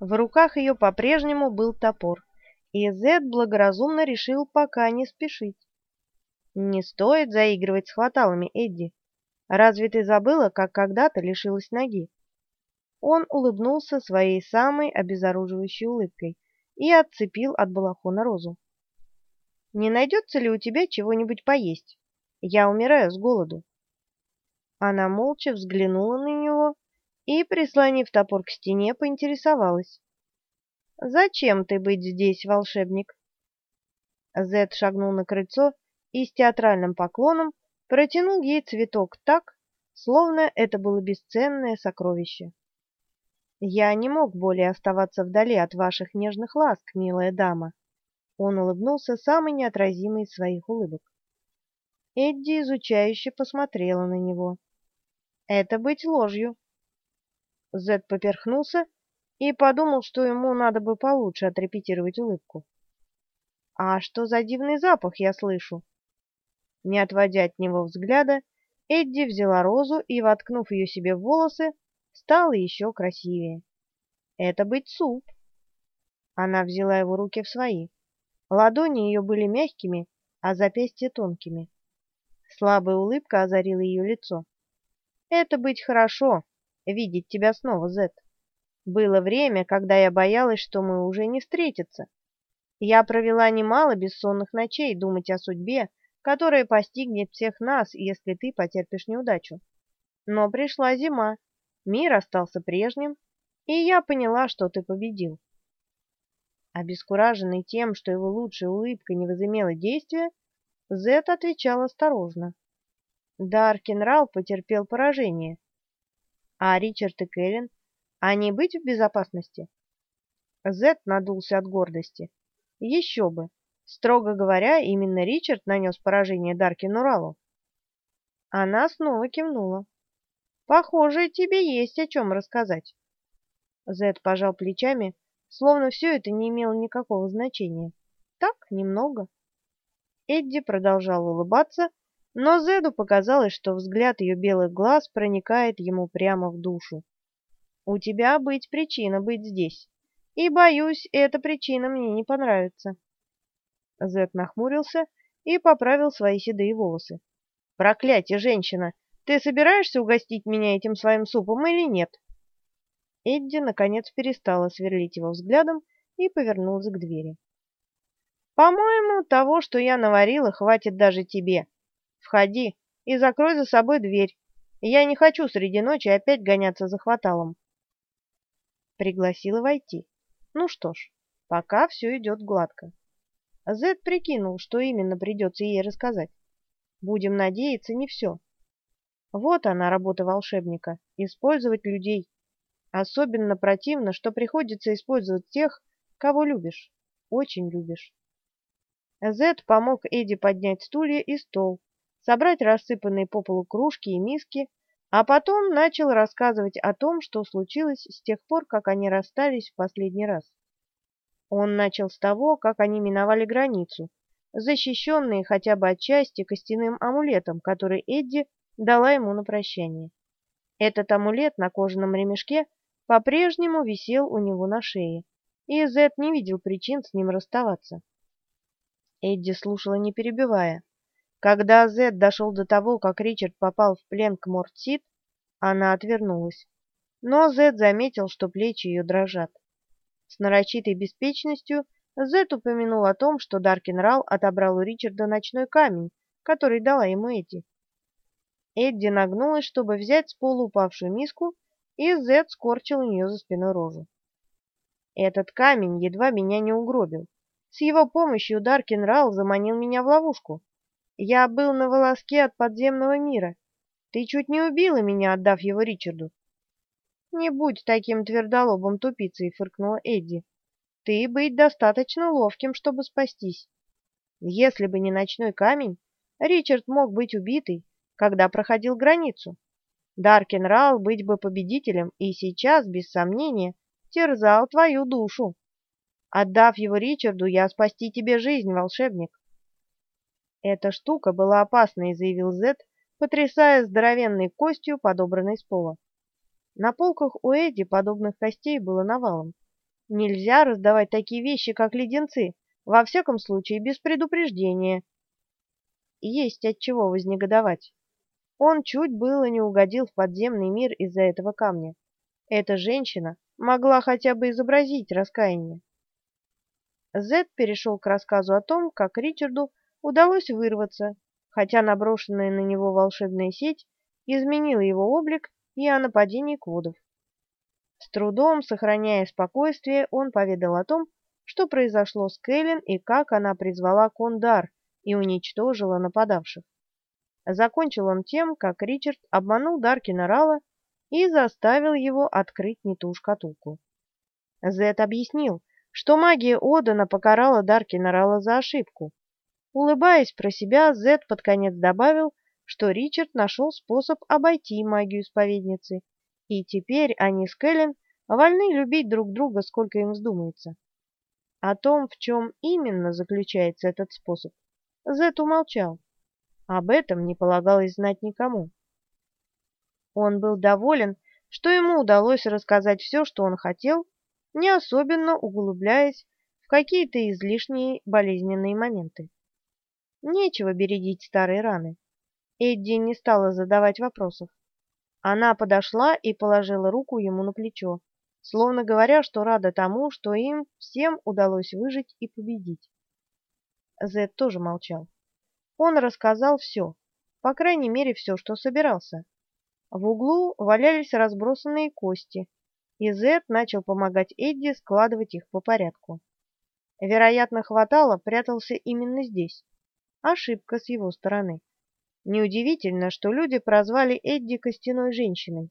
В руках ее по-прежнему был топор, и Зед благоразумно решил пока не спешить. «Не стоит заигрывать с хваталами, Эдди. Разве ты забыла, как когда-то лишилась ноги?» Он улыбнулся своей самой обезоруживающей улыбкой и отцепил от балахона розу. «Не найдется ли у тебя чего-нибудь поесть? Я умираю с голоду». Она молча взглянула на него и, прислонив топор к стене, поинтересовалась. «Зачем ты быть здесь, волшебник?» Зед шагнул на крыльцо и с театральным поклоном протянул ей цветок так, словно это было бесценное сокровище. «Я не мог более оставаться вдали от ваших нежных ласк, милая дама». Он улыбнулся самой неотразимой из своих улыбок. Эдди изучающе посмотрела на него. «Это быть ложью». Зед поперхнулся и подумал, что ему надо бы получше отрепетировать улыбку. «А что за дивный запах я слышу?» Не отводя от него взгляда, Эдди взяла розу и, воткнув ее себе в волосы, стала еще красивее. «Это быть суп!» Она взяла его руки в свои. Ладони ее были мягкими, а запястья тонкими. Слабая улыбка озарила ее лицо. «Это быть хорошо, видеть тебя снова, Зет. Было время, когда я боялась, что мы уже не встретятся. Я провела немало бессонных ночей думать о судьбе, которая постигнет всех нас, если ты потерпишь неудачу. Но пришла зима, мир остался прежним, и я поняла, что ты победил. Обескураженный тем, что его лучшая улыбка не возымела действия, Зет отвечал осторожно. Даркенрал потерпел поражение. А Ричард и Кэлен они быть в безопасности? Зет надулся от гордости. Еще бы. Строго говоря, именно Ричард нанес поражение Даркину Ралу. Она снова кивнула. Похоже, тебе есть о чем рассказать. Зет пожал плечами, словно все это не имело никакого значения. Так, немного. Эдди продолжал улыбаться, но Зеду показалось, что взгляд ее белых глаз проникает ему прямо в душу. У тебя быть причина быть здесь. И, боюсь, эта причина мне не понравится. Зет нахмурился и поправил свои седые волосы. Проклятие, женщина! Ты собираешься угостить меня этим своим супом или нет? Эдди, наконец, перестала сверлить его взглядом и повернулась к двери. «По-моему, того, что я наварила, хватит даже тебе. Входи и закрой за собой дверь. Я не хочу среди ночи опять гоняться за хваталом. Пригласила войти. Ну что ж, пока все идет гладко. Зед прикинул, что именно придется ей рассказать. Будем надеяться, не все. Вот она, работа волшебника — использовать людей. Особенно противно, что приходится использовать тех, кого любишь, очень любишь. Зед помог Эдди поднять стулья и стол, собрать рассыпанные по полу кружки и миски, а потом начал рассказывать о том, что случилось с тех пор, как они расстались в последний раз. Он начал с того, как они миновали границу, защищенные хотя бы отчасти костяным амулетом, который Эдди дала ему на прощание. Этот амулет на кожаном ремешке по-прежнему висел у него на шее, и Зет не видел причин с ним расставаться. Эдди слушала, не перебивая. Когда Зед дошел до того, как Ричард попал в плен к Мортсид, она отвернулась. Но Зед заметил, что плечи ее дрожат. С нарочитой беспечностью Зед упомянул о том, что Даркенрал отобрал у Ричарда ночной камень, который дала ему Эдди. Эдди нагнулась, чтобы взять с пола упавшую миску, и Зед скорчил у нее за спиной рожу. Этот камень едва меня не угробил. С его помощью Даркенрал заманил меня в ловушку. Я был на волоске от подземного мира. Ты чуть не убила меня, отдав его Ричарду. Не будь таким твердолобым тупицей, фыркнула Эдди. Ты быть достаточно ловким, чтобы спастись. Если бы не ночной камень, Ричард мог быть убитый, когда проходил границу. Даркен Рал быть бы победителем и сейчас, без сомнения, терзал твою душу. Отдав его Ричарду, я спасти тебе жизнь, волшебник. Эта штука была опасной, заявил Зет, потрясая здоровенной костью, подобранной с пола. На полках у Эдди подобных костей было навалом, Нельзя раздавать такие вещи, как леденцы, во всяком случае без предупреждения. Есть от чего вознегодовать. Он чуть было не угодил в подземный мир из-за этого камня. Эта женщина могла хотя бы изобразить раскаяние. Зед перешел к рассказу о том, как Ричарду удалось вырваться, хотя наброшенная на него волшебная сеть изменила его облик и о нападении кводов. С трудом, сохраняя спокойствие, он поведал о том, что произошло с Кэлен и как она призвала Кондар и уничтожила нападавших. Закончил он тем, как Ричард обманул Даркина Рала и заставил его открыть не ту шкатулку. Зет объяснил, что магия Одана покарала Даркина Рала за ошибку. Улыбаясь про себя, Зет под конец добавил, что Ричард нашел способ обойти магию исповедницы, и теперь они с Кэлен вольны любить друг друга, сколько им вздумается. О том, в чем именно заключается этот способ, Зет умолчал. Об этом не полагалось знать никому. Он был доволен, что ему удалось рассказать все, что он хотел, не особенно углубляясь в какие-то излишние болезненные моменты. Нечего бередить старые раны. Эдди не стала задавать вопросов. Она подошла и положила руку ему на плечо, словно говоря, что рада тому, что им всем удалось выжить и победить. Зед тоже молчал. Он рассказал все, по крайней мере, все, что собирался. В углу валялись разбросанные кости, и Зед начал помогать Эдди складывать их по порядку. Вероятно, хватало прятался именно здесь. Ошибка с его стороны. Неудивительно, что люди прозвали Эдди костяной женщиной.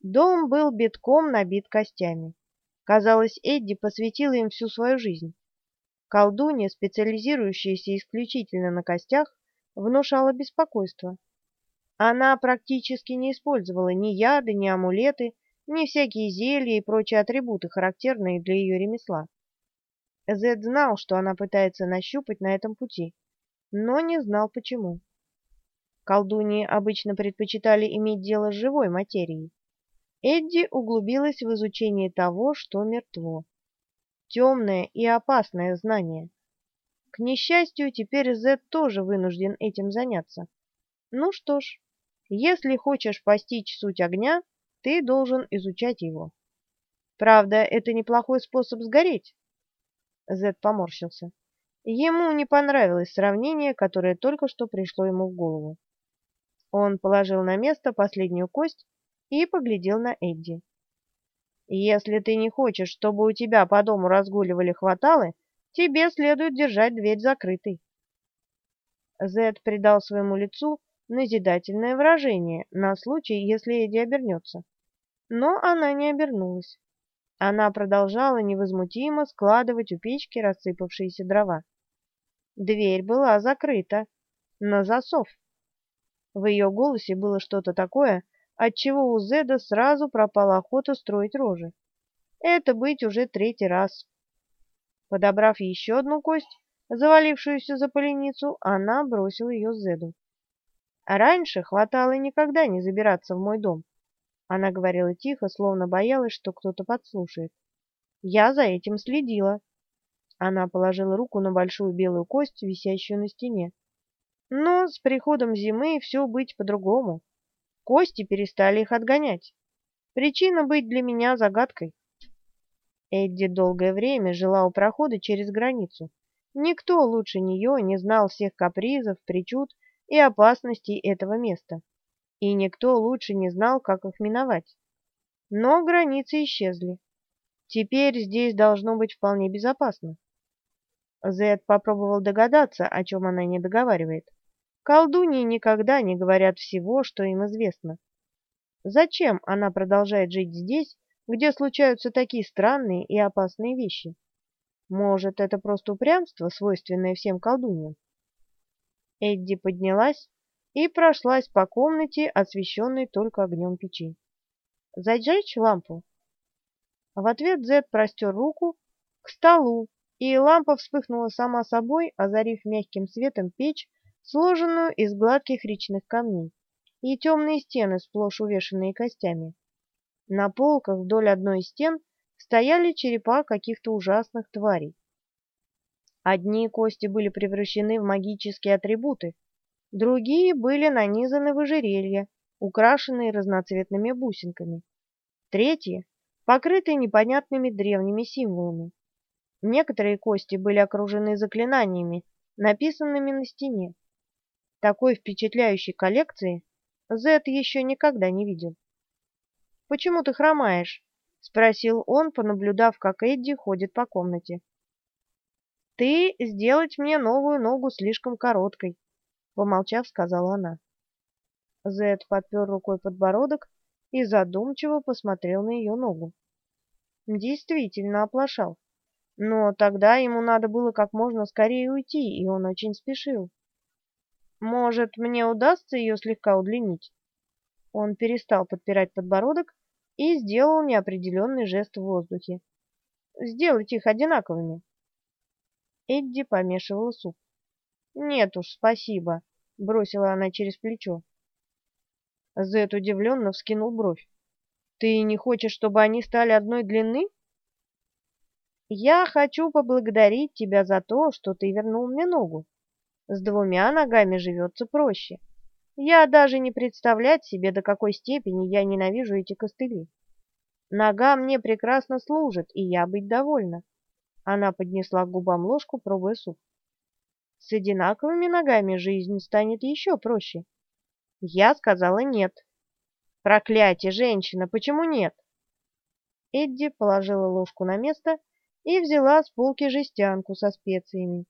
Дом был битком набит костями. Казалось, Эдди посвятила им всю свою жизнь. Колдунья, специализирующаяся исключительно на костях, внушала беспокойство. Она практически не использовала ни яды, ни амулеты, ни всякие зелья и прочие атрибуты, характерные для ее ремесла. Зед знал, что она пытается нащупать на этом пути, но не знал почему. Колдуньи обычно предпочитали иметь дело с живой материей. Эдди углубилась в изучение того, что мертво. Темное и опасное знание. К несчастью, теперь Зед тоже вынужден этим заняться. Ну что ж, если хочешь постичь суть огня, ты должен изучать его. Правда, это неплохой способ сгореть. Зед поморщился. Ему не понравилось сравнение, которое только что пришло ему в голову. Он положил на место последнюю кость и поглядел на Эдди. «Если ты не хочешь, чтобы у тебя по дому разгуливали хваталы, тебе следует держать дверь закрытой». Зед придал своему лицу назидательное выражение на случай, если Эдди обернется. Но она не обернулась. Она продолжала невозмутимо складывать у печки рассыпавшиеся дрова. Дверь была закрыта, на засов. В ее голосе было что-то такое, от чего у Зеда сразу пропала охота строить рожи. Это быть уже третий раз. Подобрав еще одну кость, завалившуюся за поленницу, она бросила ее Зеду. Раньше хватало никогда не забираться в мой дом. Она говорила тихо, словно боялась, что кто-то подслушает. Я за этим следила. Она положила руку на большую белую кость, висящую на стене. Но с приходом зимы все быть по-другому. Кости перестали их отгонять. Причина быть для меня загадкой. Эдди долгое время жила у прохода через границу. Никто лучше нее не знал всех капризов, причуд и опасностей этого места, и никто лучше не знал, как их миновать. Но границы исчезли. Теперь здесь должно быть вполне безопасно. Зед попробовал догадаться, о чем она не договаривает. Колдуньи никогда не говорят всего, что им известно. Зачем она продолжает жить здесь, где случаются такие странные и опасные вещи? Может, это просто упрямство, свойственное всем колдуньям? Эдди поднялась и прошлась по комнате, освещенной только огнем печи. «Зажечь лампу?» В ответ Зед простер руку к столу, и лампа вспыхнула сама собой, озарив мягким светом печь, сложенную из гладких речных камней, и темные стены, сплошь увешанные костями. На полках вдоль одной из стен стояли черепа каких-то ужасных тварей. Одни кости были превращены в магические атрибуты, другие были нанизаны в ожерелья, украшенные разноцветными бусинками. Третьи покрыты непонятными древними символами. Некоторые кости были окружены заклинаниями, написанными на стене. Такой впечатляющей коллекции Зет еще никогда не видел. «Почему ты хромаешь?» — спросил он, понаблюдав, как Эдди ходит по комнате. «Ты сделать мне новую ногу слишком короткой», — помолчав, сказала она. Зет подпер рукой подбородок и задумчиво посмотрел на ее ногу. Действительно оплошал. Но тогда ему надо было как можно скорее уйти, и он очень спешил. «Может, мне удастся ее слегка удлинить?» Он перестал подпирать подбородок и сделал неопределенный жест в воздухе. «Сделать их одинаковыми». Эдди помешивала суп. «Нет уж, спасибо», — бросила она через плечо. Зет удивленно вскинул бровь. «Ты не хочешь, чтобы они стали одной длины?» «Я хочу поблагодарить тебя за то, что ты вернул мне ногу. С двумя ногами живется проще. Я даже не представлять себе, до какой степени я ненавижу эти костыли. Нога мне прекрасно служит, и я быть довольна». Она поднесла к губам ложку, пробуя суп. «С одинаковыми ногами жизнь станет еще проще». Я сказала нет. Проклятие, женщина, почему нет? Эдди положила ложку на место и взяла с полки жестянку со специями.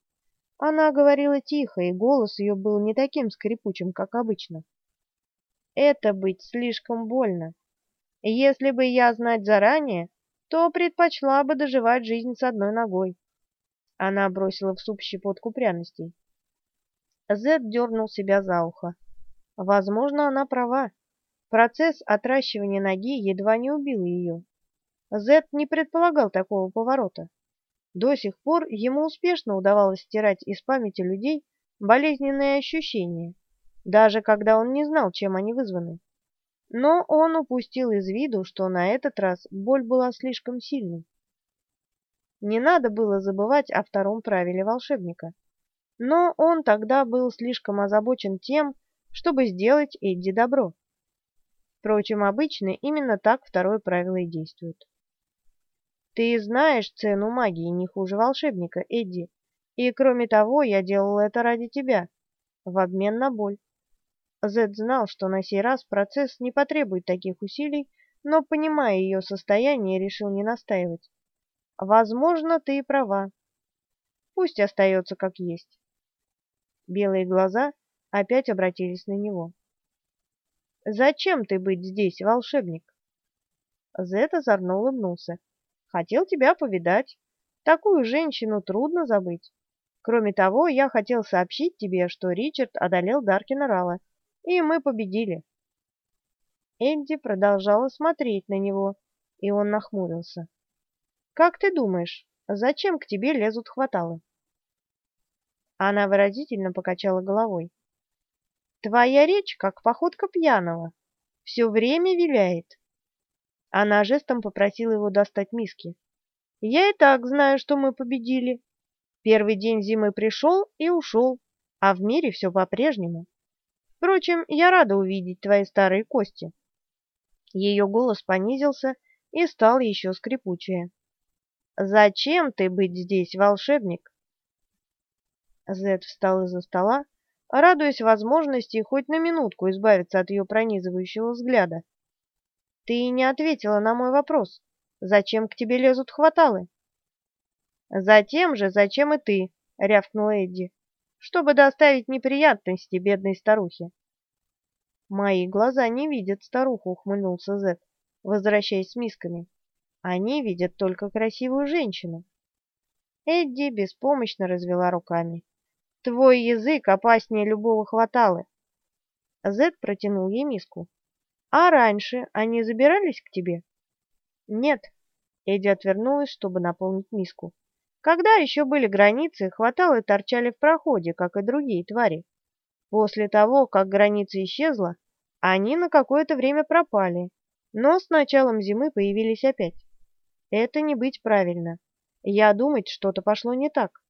Она говорила тихо, и голос ее был не таким скрипучим, как обычно. Это быть слишком больно. Если бы я знать заранее, то предпочла бы доживать жизнь с одной ногой. Она бросила в суп щепотку пряностей. Зед дернул себя за ухо. Возможно, она права. Процесс отращивания ноги едва не убил ее. Зет не предполагал такого поворота. До сих пор ему успешно удавалось стирать из памяти людей болезненные ощущения, даже когда он не знал, чем они вызваны. Но он упустил из виду, что на этот раз боль была слишком сильной. Не надо было забывать о втором правиле волшебника. Но он тогда был слишком озабочен тем, чтобы сделать Эдди добро. Впрочем, обычно именно так второе правило и действует. Ты знаешь цену магии не хуже волшебника, Эдди, и кроме того, я делал это ради тебя, в обмен на боль. Зед знал, что на сей раз процесс не потребует таких усилий, но, понимая ее состояние, решил не настаивать. Возможно, ты и права. Пусть остается как есть. Белые глаза опять обратились на него. «Зачем ты быть здесь, волшебник?» Зет озорно улыбнулся. «Хотел тебя повидать. Такую женщину трудно забыть. Кроме того, я хотел сообщить тебе, что Ричард одолел Даркина Рала, и мы победили». Эдди продолжала смотреть на него, и он нахмурился. «Как ты думаешь, зачем к тебе лезут хваталы?» Она выразительно покачала головой. Твоя речь, как походка пьяного, все время виляет. Она жестом попросила его достать миски. Я и так знаю, что мы победили. Первый день зимы пришел и ушел, а в мире все по-прежнему. Впрочем, я рада увидеть твои старые кости. Ее голос понизился и стал еще скрипучее. «Зачем ты быть здесь, волшебник?» Зед встал из-за стола, радуясь возможности хоть на минутку избавиться от ее пронизывающего взгляда. «Ты не ответила на мой вопрос. Зачем к тебе лезут хваталы?» «Затем же, зачем и ты», — рявкнул Эдди, «чтобы доставить неприятности бедной старухе». «Мои глаза не видят старуху», — ухмыльнулся Зет, возвращаясь с мисками. «Они видят только красивую женщину». Эдди беспомощно развела руками. Твой язык опаснее любого хваталы. Зед протянул ей миску. А раньше они забирались к тебе? Нет. Эдди отвернулась, чтобы наполнить миску. Когда еще были границы, хваталы торчали в проходе, как и другие твари. После того, как граница исчезла, они на какое-то время пропали, но с началом зимы появились опять. Это не быть правильно. Я думать, что-то пошло не так.